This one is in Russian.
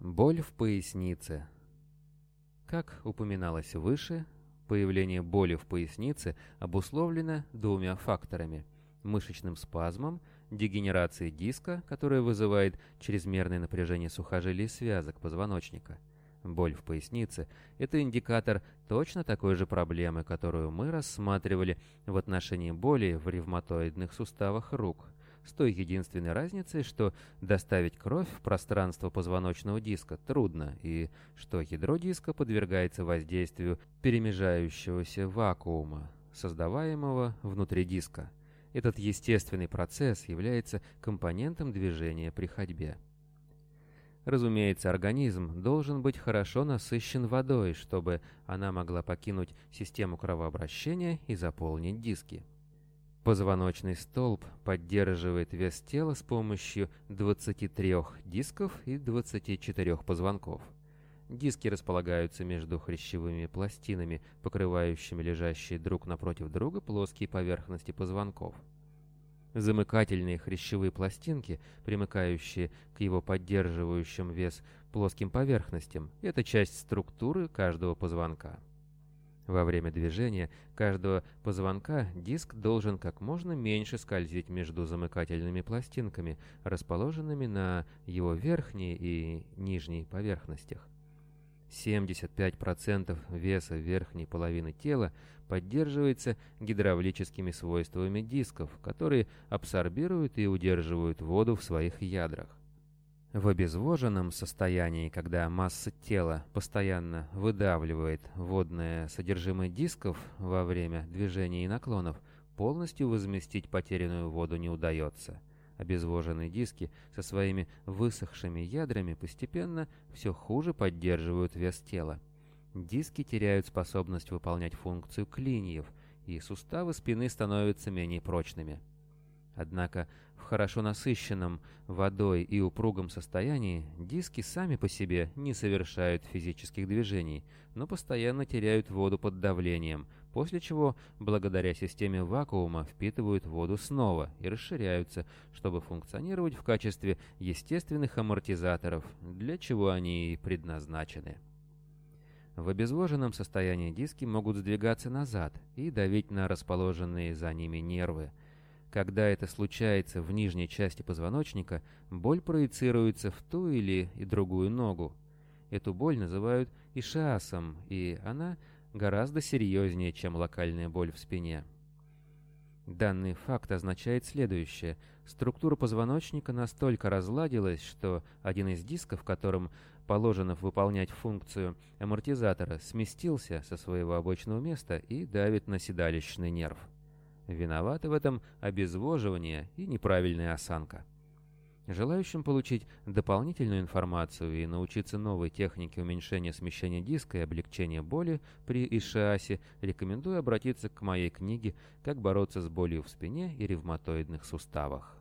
Боль в пояснице. Как упоминалось выше, появление боли в пояснице обусловлено двумя факторами – мышечным спазмом, дегенерацией диска, которая вызывает чрезмерное напряжение сухожилий и связок позвоночника. Боль в пояснице – это индикатор точно такой же проблемы, которую мы рассматривали в отношении боли в ревматоидных суставах рук – с той единственной разницей, что доставить кровь в пространство позвоночного диска трудно, и что ядро диска подвергается воздействию перемежающегося вакуума, создаваемого внутри диска. Этот естественный процесс является компонентом движения при ходьбе. Разумеется, организм должен быть хорошо насыщен водой, чтобы она могла покинуть систему кровообращения и заполнить диски. Позвоночный столб поддерживает вес тела с помощью 23 дисков и 24 позвонков. Диски располагаются между хрящевыми пластинами, покрывающими лежащие друг напротив друга плоские поверхности позвонков. Замыкательные хрящевые пластинки, примыкающие к его поддерживающим вес плоским поверхностям, это часть структуры каждого позвонка. Во время движения каждого позвонка диск должен как можно меньше скользить между замыкательными пластинками, расположенными на его верхней и нижней поверхностях. 75% веса верхней половины тела поддерживается гидравлическими свойствами дисков, которые абсорбируют и удерживают воду в своих ядрах. В обезвоженном состоянии, когда масса тела постоянно выдавливает водное содержимое дисков во время движений и наклонов, полностью возместить потерянную воду не удается. Обезвоженные диски со своими высохшими ядрами постепенно все хуже поддерживают вес тела. Диски теряют способность выполнять функцию клиньев, и суставы спины становятся менее прочными. Однако в хорошо насыщенном водой и упругом состоянии диски сами по себе не совершают физических движений, но постоянно теряют воду под давлением, после чего, благодаря системе вакуума, впитывают воду снова и расширяются, чтобы функционировать в качестве естественных амортизаторов, для чего они и предназначены. В обезвоженном состоянии диски могут сдвигаться назад и давить на расположенные за ними нервы, когда это случается в нижней части позвоночника, боль проецируется в ту или и другую ногу. Эту боль называют ишиасом, и она гораздо серьезнее, чем локальная боль в спине. Данный факт означает следующее. Структура позвоночника настолько разладилась, что один из дисков, которым положено выполнять функцию амортизатора, сместился со своего обычного места и давит на седалищный нерв. Виноваты в этом обезвоживание и неправильная осанка. Желающим получить дополнительную информацию и научиться новой технике уменьшения смещения диска и облегчения боли при ишиасе, рекомендую обратиться к моей книге «Как бороться с болью в спине и ревматоидных суставах».